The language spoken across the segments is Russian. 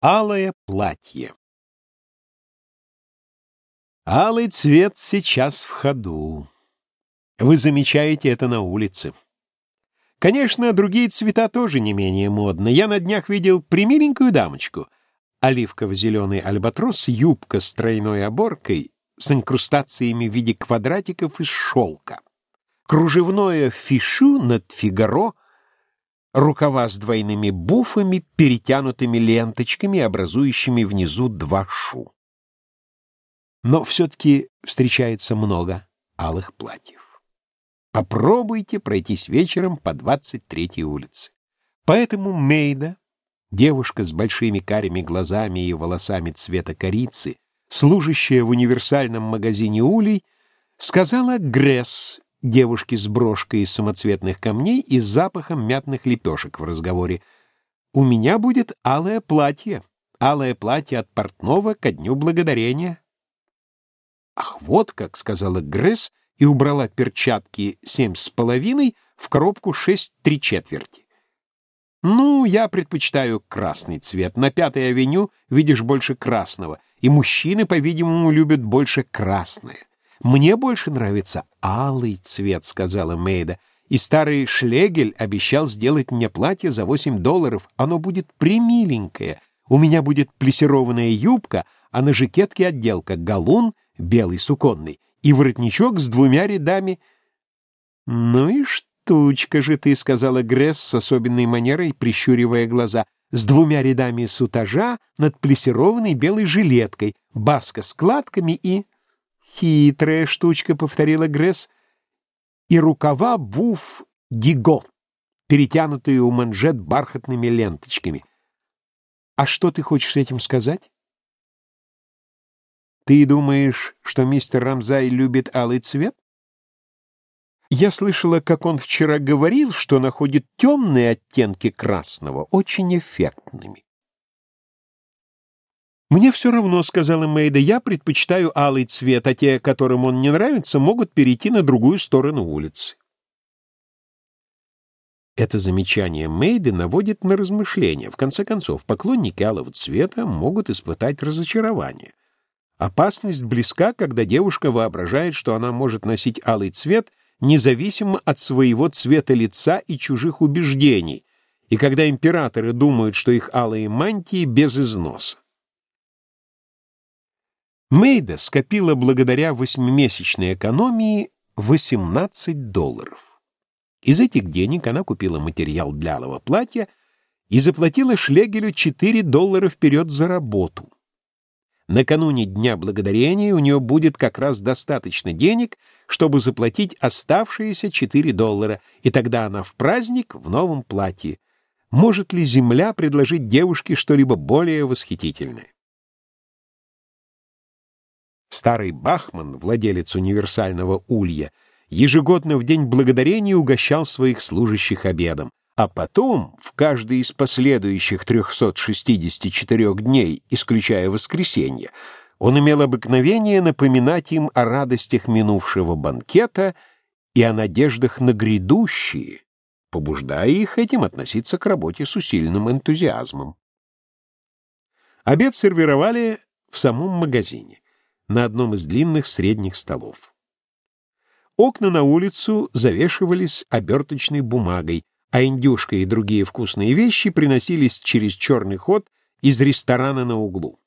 Алое платье. Алый цвет сейчас в ходу. Вы замечаете это на улице. Конечно, другие цвета тоже не менее модны. Я на днях видел примиленькую дамочку. Оливково-зеленый альбатрос, юбка с тройной оборкой, с инкрустациями в виде квадратиков из шелка. Кружевное фишу над фигаро — рукава с двойными буфами, перетянутыми ленточками, образующими внизу два шу. Но все-таки встречается много алых платьев. Попробуйте пройтись вечером по 23-й улице. Поэтому Мейда, девушка с большими карими глазами и волосами цвета корицы, служащая в универсальном магазине улей, сказала Гресс, девушки с брошкой из самоцветных камней и запахом мятных лепешек в разговоре. «У меня будет алое платье, алое платье от портного ко дню благодарения». «Ах, вот как!» — сказала Гресс и убрала перчатки семь с половиной в коробку шесть три четверти. «Ну, я предпочитаю красный цвет. На Пятой авеню видишь больше красного, и мужчины, по-видимому, любят больше красное. «Мне больше нравится алый цвет», — сказала Мейда. «И старый Шлегель обещал сделать мне платье за восемь долларов. Оно будет примиленькое. У меня будет плессированная юбка, а на жакетке отделка галун, белый суконный, и воротничок с двумя рядами». «Ну и штучка же ты», — сказала Гресс с особенной манерой, прищуривая глаза, «с двумя рядами сутажа над плессированной белой жилеткой, баска с складками и...» «Хитрая штучка», — повторила Гресс, «и рукава буф гиго, перетянутые у манжет бархатными ленточками. А что ты хочешь этим сказать?» «Ты думаешь, что мистер Рамзай любит алый цвет?» Я слышала, как он вчера говорил, что находит темные оттенки красного очень эффектными. «Мне все равно», — сказала Мэйда, — «я предпочитаю алый цвет, а те, которым он не нравится, могут перейти на другую сторону улицы». Это замечание Мэйды наводит на размышления. В конце концов, поклонники алого цвета могут испытать разочарование. Опасность близка, когда девушка воображает, что она может носить алый цвет независимо от своего цвета лица и чужих убеждений, и когда императоры думают, что их алые мантии без износа. Мейда скопила благодаря восьмимесячной экономии 18 долларов. Из этих денег она купила материал для алого платья и заплатила Шлегелю 4 доллара вперед за работу. Накануне Дня Благодарения у нее будет как раз достаточно денег, чтобы заплатить оставшиеся 4 доллара, и тогда она в праздник в новом платье. Может ли Земля предложить девушке что-либо более восхитительное? Старый Бахман, владелец универсального улья, ежегодно в День Благодарения угощал своих служащих обедом, а потом, в каждый из последующих 364 дней, исключая воскресенье, он имел обыкновение напоминать им о радостях минувшего банкета и о надеждах на грядущие, побуждая их этим относиться к работе с усиленным энтузиазмом. Обед сервировали в самом магазине на одном из длинных средних столов. Окна на улицу завешивались оберточной бумагой, а индюшка и другие вкусные вещи приносились через черный ход из ресторана на углу.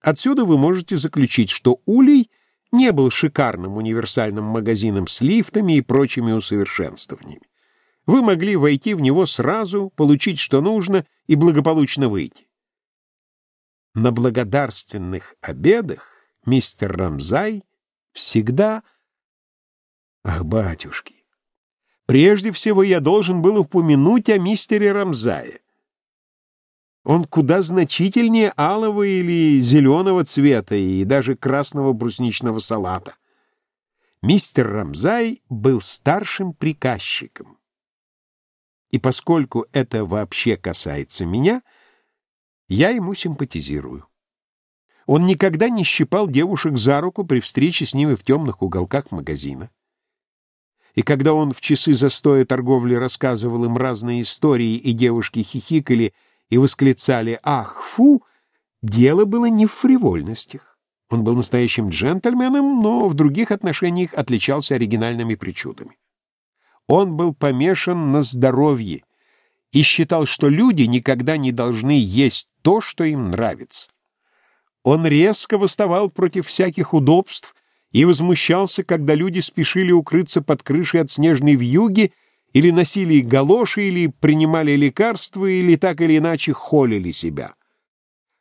Отсюда вы можете заключить, что Улей не был шикарным универсальным магазином с лифтами и прочими усовершенствованиями. Вы могли войти в него сразу, получить, что нужно, и благополучно выйти. На благодарственных обедах мистер Рамзай всегда... Ах, батюшки! Прежде всего я должен был упомянуть о мистере Рамзае. Он куда значительнее алого или зеленого цвета и даже красного брусничного салата. Мистер Рамзай был старшим приказчиком. И поскольку это вообще касается меня, я ему симпатизирую. Он никогда не щипал девушек за руку при встрече с ними в темных уголках магазина. И когда он в часы застоя торговли рассказывал им разные истории, и девушки хихикали и восклицали «Ах, фу!», Дело было не в фривольностях. Он был настоящим джентльменом, но в других отношениях отличался оригинальными причудами. Он был помешан на здоровье и считал, что люди никогда не должны есть то, что им нравится. Он резко восставал против всяких удобств и возмущался, когда люди спешили укрыться под крышей от снежной вьюги или носили галоши, или принимали лекарства, или так или иначе холили себя.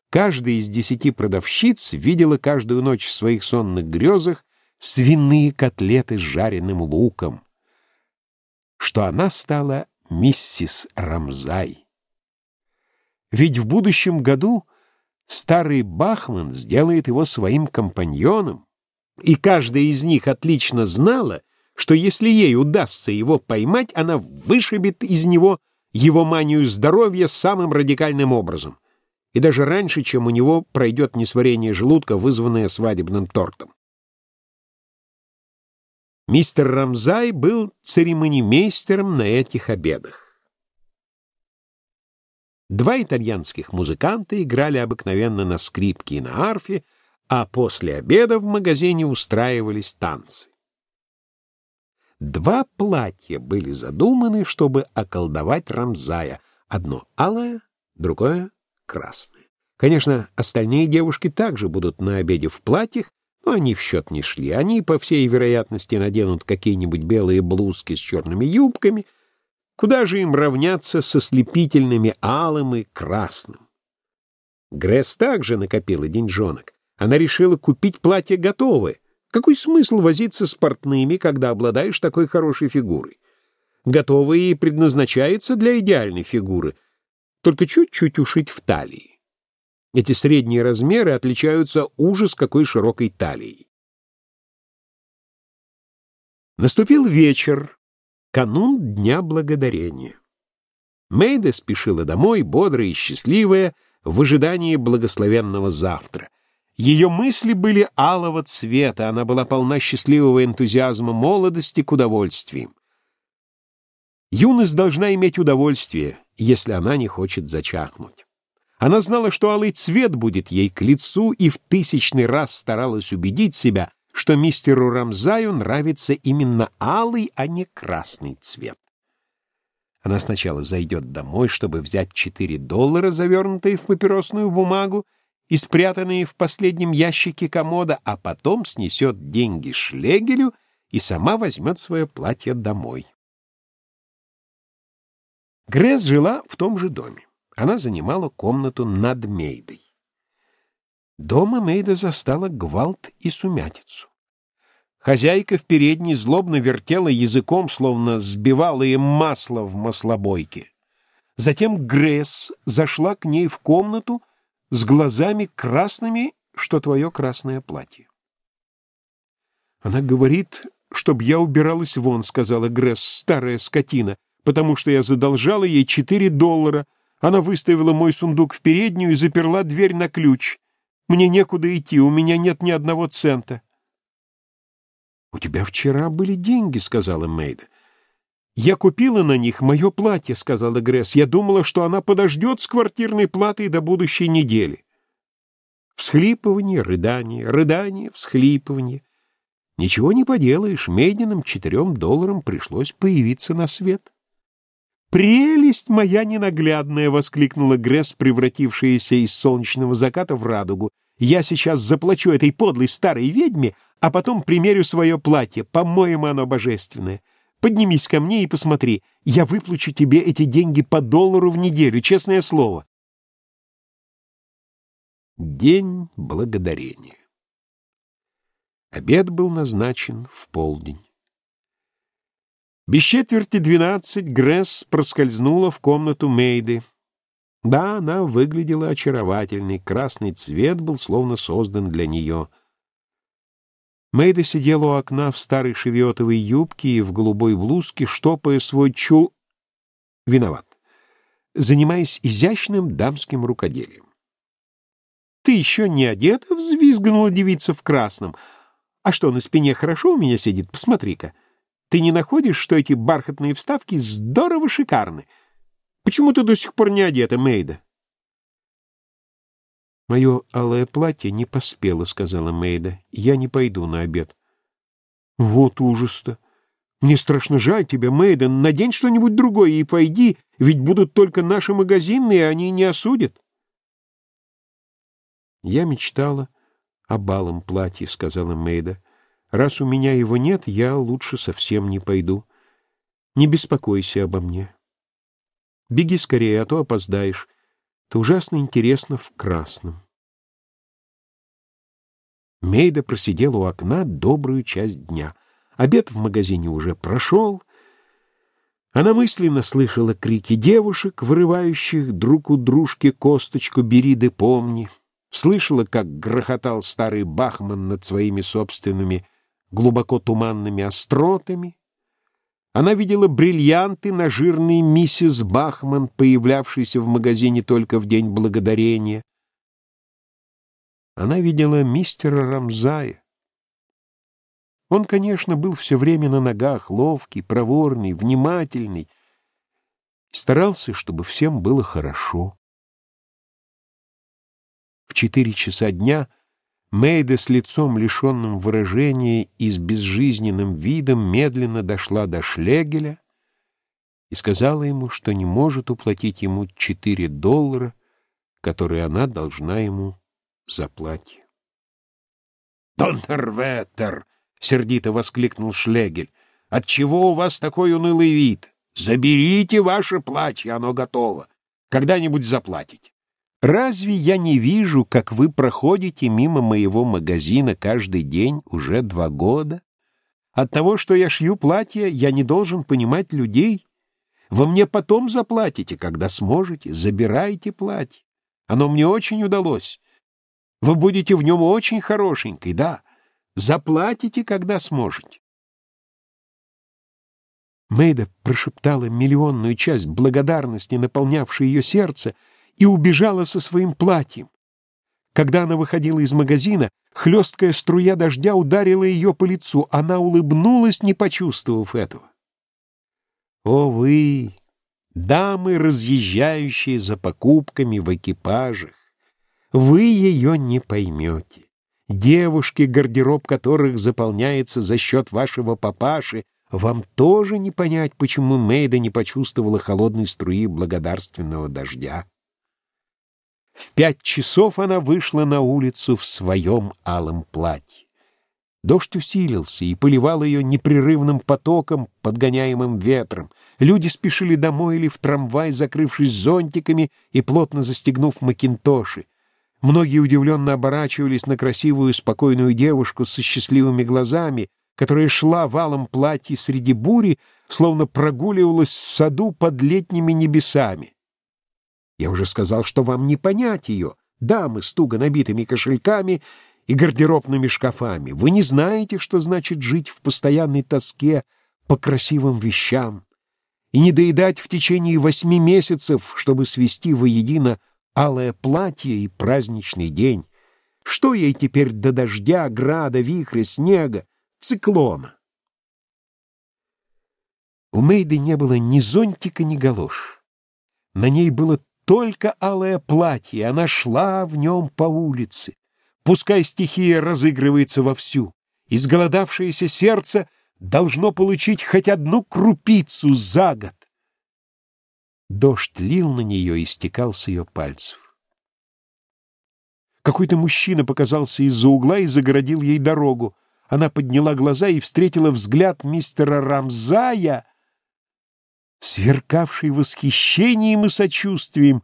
Каждая из десяти продавщиц видела каждую ночь в своих сонных грезах свиные котлеты с жареным луком, что она стала миссис Рамзай. Ведь в будущем году старый Бахман сделает его своим компаньоном, и каждая из них отлично знала, что если ей удастся его поймать, она вышибет из него его манию здоровья самым радикальным образом, и даже раньше, чем у него пройдет несварение желудка, вызванное свадебным тортом. Мистер Рамзай был церемонимейстером на этих обедах. Два итальянских музыканта играли обыкновенно на скрипке и на арфе, а после обеда в магазине устраивались танцы. Два платья были задуманы, чтобы околдовать Рамзая. Одно алое, другое красное. Конечно, остальные девушки также будут на обеде в платьях, но они в счет не шли. Они, по всей вероятности, наденут какие-нибудь белые блузки с черными юбками. Куда же им равняться со слепительными алым и красным? Гресс также накопила деньжонок. Она решила купить платье готовое, какой смысл возиться с портными, когда обладаешь такой хорошей фигурой? Готовые предназначается для идеальной фигуры, только чуть-чуть ушить в талии. Эти средние размеры отличаются ужас какой широкой талией. Наступил вечер, канун Дня Благодарения. Мейда спешила домой, бодрая и счастливая, в ожидании благословенного завтра — ее мысли были алого цвета, она была полна счастливого энтузиазма молодости к удовольствиям. Юность должна иметь удовольствие, если она не хочет зачахнуть. Она знала, что алый цвет будет ей к лицу, и в тысячный раз старалась убедить себя, что мистеру Рамзаю нравится именно алый, а не красный цвет. Она сначала зайдет домой, чтобы взять 4 доллара, завернутые в папиросную бумагу, и спрятанные в последнем ящике комода, а потом снесет деньги Шлегелю и сама возьмет свое платье домой. Гресс жила в том же доме. Она занимала комнату над Мейдой. Дома Мейда застала гвалт и сумятицу. Хозяйка в передней злобно вертела языком, словно сбивала им масло в маслобойке. Затем Гресс зашла к ней в комнату с глазами красными, что твое красное платье. Она говорит, чтоб я убиралась вон, сказала Гресс, старая скотина, потому что я задолжала ей четыре доллара. Она выставила мой сундук в переднюю и заперла дверь на ключ. Мне некуда идти, у меня нет ни одного цента. — У тебя вчера были деньги, — сказала Мейда. «Я купила на них мое платье», — сказала Гресс. «Я думала, что она подождет с квартирной платой до будущей недели». Всхлипывание, рыдание, рыдание, всхлипывание. Ничего не поделаешь, Мейдиным четырем долларам пришлось появиться на свет. «Прелесть моя ненаглядная!» — воскликнула Гресс, превратившаяся из солнечного заката в радугу. «Я сейчас заплачу этой подлой старой ведьме, а потом примерю свое платье. По-моему, оно божественное. Поднимись ко мне и посмотри. Я выплачу тебе эти деньги по доллару в неделю, честное слово. День благодарения. Обед был назначен в полдень. Без четверти двенадцать Гресс проскользнула в комнату Мейды. Да, она выглядела очаровательной, красный цвет был словно создан для нее — Мэйда сидела у окна в старой шевиотовой юбке и в голубой блузке, штопая свой чул... Виноват. Занимаясь изящным дамским рукоделием. «Ты еще не одета?» — взвизгнула девица в красном. «А что, на спине хорошо у меня сидит? Посмотри-ка. Ты не находишь, что эти бархатные вставки здорово шикарны? Почему ты до сих пор не одета, Мэйда?» «Мое алое платье не поспело», — сказала Мейда. «Я не пойду на обед». «Вот ужас-то! Мне страшно жаль тебя, Мейден. Надень что-нибудь другое и пойди, ведь будут только наши магазины, и они не осудят». «Я мечтала о балом платье», — сказала Мейда. «Раз у меня его нет, я лучше совсем не пойду. Не беспокойся обо мне. Беги скорее, а то опоздаешь. Ты ужасно интересно в красном». Мейда просидела у окна добрую часть дня. Обед в магазине уже прошел. Она мысленно слышала крики девушек, вырывающих друг у дружки косточку «Бери да помни». Слышала, как грохотал старый Бахман над своими собственными глубоко туманными остротами. Она видела бриллианты на жирной миссис Бахман, появлявшейся в магазине только в День Благодарения. Она видела мистера Рамзая. Он, конечно, был все время на ногах, ловкий, проворный, внимательный, старался, чтобы всем было хорошо. В четыре часа дня Мейда с лицом, лишенным выражения и с безжизненным видом, медленно дошла до Шлегеля и сказала ему, что не может уплатить ему четыре доллара, которые она должна ему за платье. «Доннерветер!» — сердито воскликнул Шлегель. «Отчего у вас такой унылый вид? Заберите ваше платье, оно готово. Когда-нибудь заплатите». Разве я не вижу, как вы проходите мимо моего магазина каждый день уже два года? От того, что я шью платья, я не должен понимать людей. Вы мне потом заплатите, когда сможете. Забирайте платье. Оно мне очень удалось. Вы будете в нем очень хорошенькой, да. Заплатите, когда сможете. Мэйда прошептала миллионную часть благодарности, наполнявшей ее сердце, и убежала со своим платьем. Когда она выходила из магазина, хлесткая струя дождя ударила ее по лицу. Она улыбнулась, не почувствовав этого. О вы, дамы, разъезжающие за покупками в экипажах, вы ее не поймете. Девушки, гардероб которых заполняется за счет вашего папаши, вам тоже не понять, почему Мейда не почувствовала холодной струи благодарственного дождя. В пять часов она вышла на улицу в своем алом платье. Дождь усилился и поливал ее непрерывным потоком, подгоняемым ветром. Люди спешили домой или в трамвай, закрывшись зонтиками и плотно застегнув макинтоши. Многие удивленно оборачивались на красивую, спокойную девушку со счастливыми глазами, которая шла валом платье среди бури, словно прогуливалась в саду под летними небесами. Я уже сказал, что вам не понять ее, дамы с туго набитыми кошельками и гардеробными шкафами. Вы не знаете, что значит жить в постоянной тоске по красивым вещам и не доедать в течение восьми месяцев, чтобы свести воедино алое платье и праздничный день. Что ей теперь до дождя, града, вихря, снега, циклона? У Мейды не было ни зонтика, ни галош. На ней было только алое платье, она шла в нем по улице. Пускай стихия разыгрывается вовсю, изголодавшееся сердце должно получить хоть одну крупицу за год. Дождь лил на нее и стекал с ее пальцев. Какой-то мужчина показался из-за угла и загородил ей дорогу. Она подняла глаза и встретила взгляд мистера Рамзая, сверкавший восхищением и сочувствием.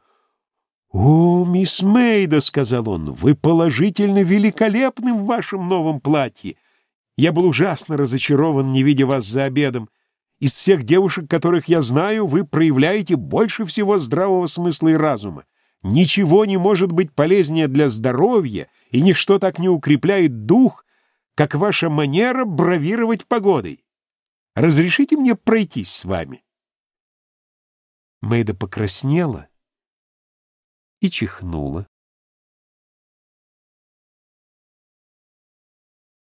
«О, мисс Мейда», — сказал он, — «вы положительно великолепны в вашем новом платье. Я был ужасно разочарован, не видя вас за обедом. Из всех девушек, которых я знаю, вы проявляете больше всего здравого смысла и разума. Ничего не может быть полезнее для здоровья, и ничто так не укрепляет дух, как ваша манера бравировать погодой. Разрешите мне пройтись с вами?» Мэйда покраснела и чихнула.